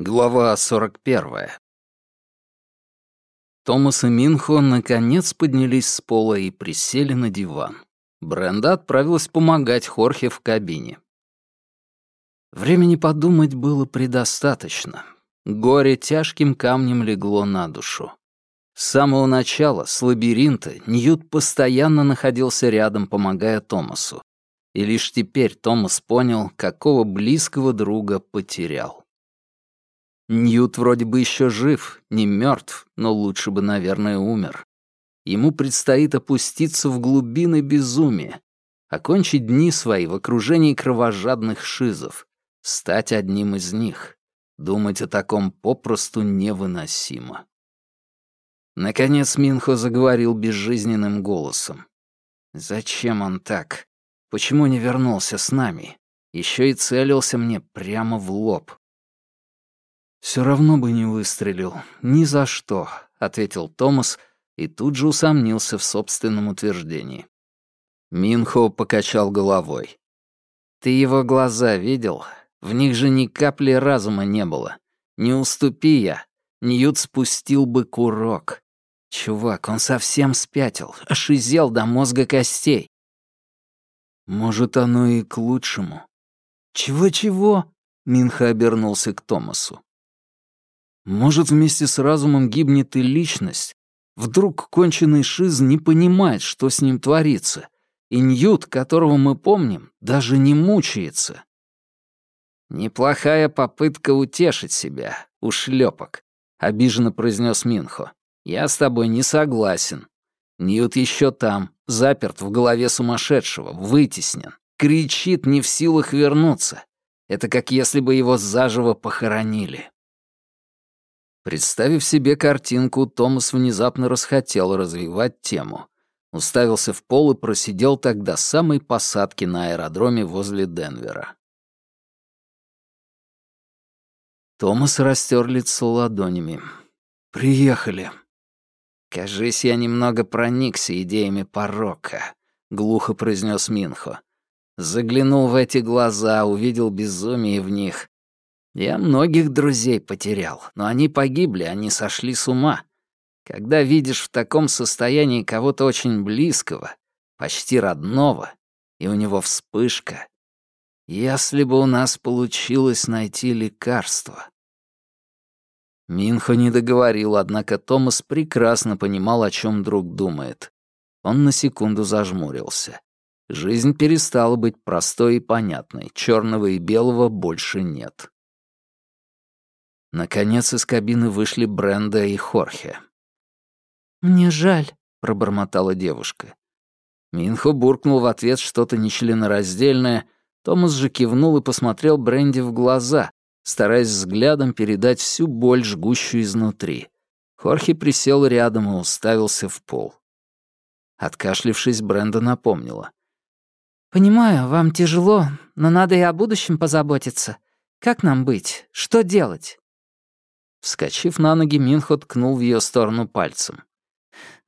Глава 41. Томас и Минхо наконец поднялись с пола и присели на диван. Бренда отправилась помогать Хорхе в кабине. Времени подумать было предостаточно. Горе тяжким камнем легло на душу. С самого начала, с лабиринта, Ньют постоянно находился рядом, помогая Томасу. И лишь теперь Томас понял, какого близкого друга потерял. Ньют вроде бы еще жив, не мертв, но лучше бы, наверное, умер. Ему предстоит опуститься в глубины безумия, окончить дни свои в окружении кровожадных шизов, стать одним из них. Думать о таком попросту невыносимо. Наконец Минхо заговорил безжизненным голосом. «Зачем он так? Почему не вернулся с нами? Еще и целился мне прямо в лоб. Все равно бы не выстрелил. Ни за что», — ответил Томас и тут же усомнился в собственном утверждении. Минхо покачал головой. «Ты его глаза видел? В них же ни капли разума не было. Не уступи я, Ньют спустил бы курок. Чувак, он совсем спятил, ошизел до мозга костей. Может, оно и к лучшему. Чего-чего? Минха обернулся к Томасу. Может, вместе с разумом гибнет и личность? Вдруг конченый Шиз не понимает, что с ним творится, и Ньют, которого мы помним, даже не мучается. «Неплохая попытка утешить себя, ушлепок», — обиженно произнес Минхо. «Я с тобой не согласен. Ньют еще там, заперт в голове сумасшедшего, вытеснен, кричит не в силах вернуться. Это как если бы его заживо похоронили». Представив себе картинку, Томас внезапно расхотел развивать тему. Уставился в пол и просидел так до самой посадки на аэродроме возле Денвера. Томас растер лицо ладонями. «Приехали». «Кажись, я немного проникся идеями порока», — глухо произнес Минхо. Заглянул в эти глаза, увидел безумие в них, я многих друзей потерял, но они погибли, они сошли с ума. Когда видишь в таком состоянии кого-то очень близкого, почти родного, и у него вспышка, если бы у нас получилось найти лекарство. Минхо не договорил, однако Томас прекрасно понимал, о чем друг думает. Он на секунду зажмурился. Жизнь перестала быть простой и понятной, черного и белого больше нет. Наконец из кабины вышли Бренда и Хорхе. «Мне жаль», — пробормотала девушка. Минхо буркнул в ответ что-то нечленораздельное, Томас же кивнул и посмотрел Бренди в глаза, стараясь взглядом передать всю боль, жгущую изнутри. Хорхе присел рядом и уставился в пол. Откашлившись, Бренда напомнила. «Понимаю, вам тяжело, но надо и о будущем позаботиться. Как нам быть? Что делать?» Вскочив на ноги, Минхо ткнул в ее сторону пальцем.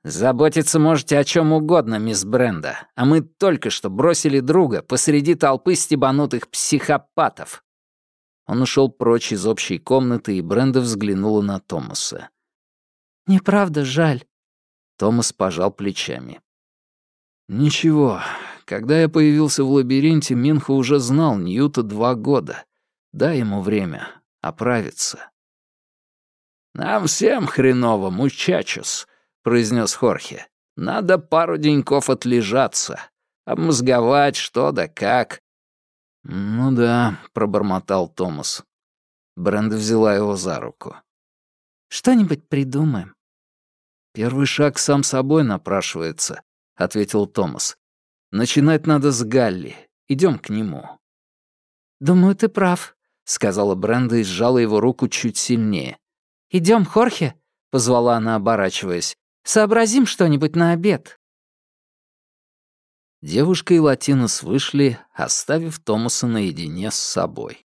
«Заботиться можете о чем угодно, мисс Бренда, а мы только что бросили друга посреди толпы стебанутых психопатов». Он ушел прочь из общей комнаты, и Бренда взглянула на Томаса. «Неправда, жаль». Томас пожал плечами. «Ничего. Когда я появился в лабиринте, Минхо уже знал Ньюта два года. Дай ему время оправиться». «Нам всем хреново, мучачус», — произнес Хорхе. «Надо пару деньков отлежаться, обмозговать что да как». «Ну да», — пробормотал Томас. Бренда взяла его за руку. «Что-нибудь придумаем». «Первый шаг сам собой напрашивается», — ответил Томас. «Начинать надо с Галли. Идем к нему». «Думаю, ты прав», — сказала Бренда и сжала его руку чуть сильнее. «Идем, Хорхе», — позвала она, оборачиваясь. «Сообразим что-нибудь на обед». Девушка и Латинос вышли, оставив Томаса наедине с собой.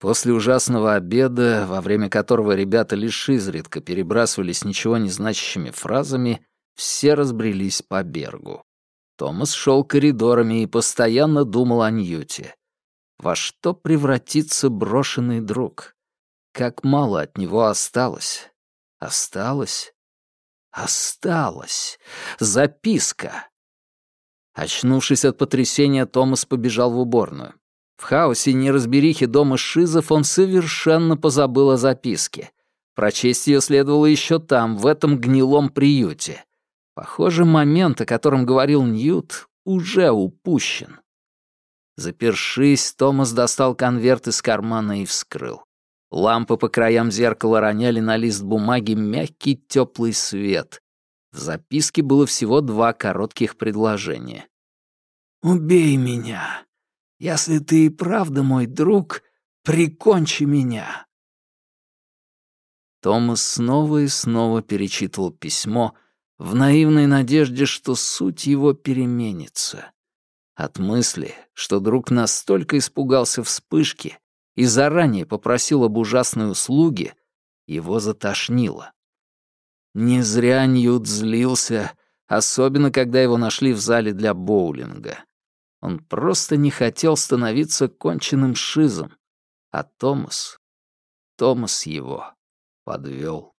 После ужасного обеда, во время которого ребята лишь изредка перебрасывались ничего не значащими фразами, все разбрелись по бергу. Томас шел коридорами и постоянно думал о Ньюте. Во что превратится брошенный друг? Как мало от него осталось. Осталось? Осталось. Записка. Очнувшись от потрясения, Томас побежал в уборную. В хаосе неразберихи дома Шизов он совершенно позабыл о записке. Прочесть ее следовало еще там, в этом гнилом приюте. Похоже, момент, о котором говорил Ньют, уже упущен. Запершись, Томас достал конверт из кармана и вскрыл. Лампы по краям зеркала роняли на лист бумаги мягкий теплый свет. В записке было всего два коротких предложения. «Убей меня. Если ты и правда мой друг, прикончи меня». Томас снова и снова перечитывал письмо в наивной надежде, что суть его переменится. От мысли, что друг настолько испугался вспышки и заранее попросил об ужасной услуге, его затошнило. Не зря Ньют злился, особенно когда его нашли в зале для боулинга. Он просто не хотел становиться конченным шизом, а Томас... Томас его подвел.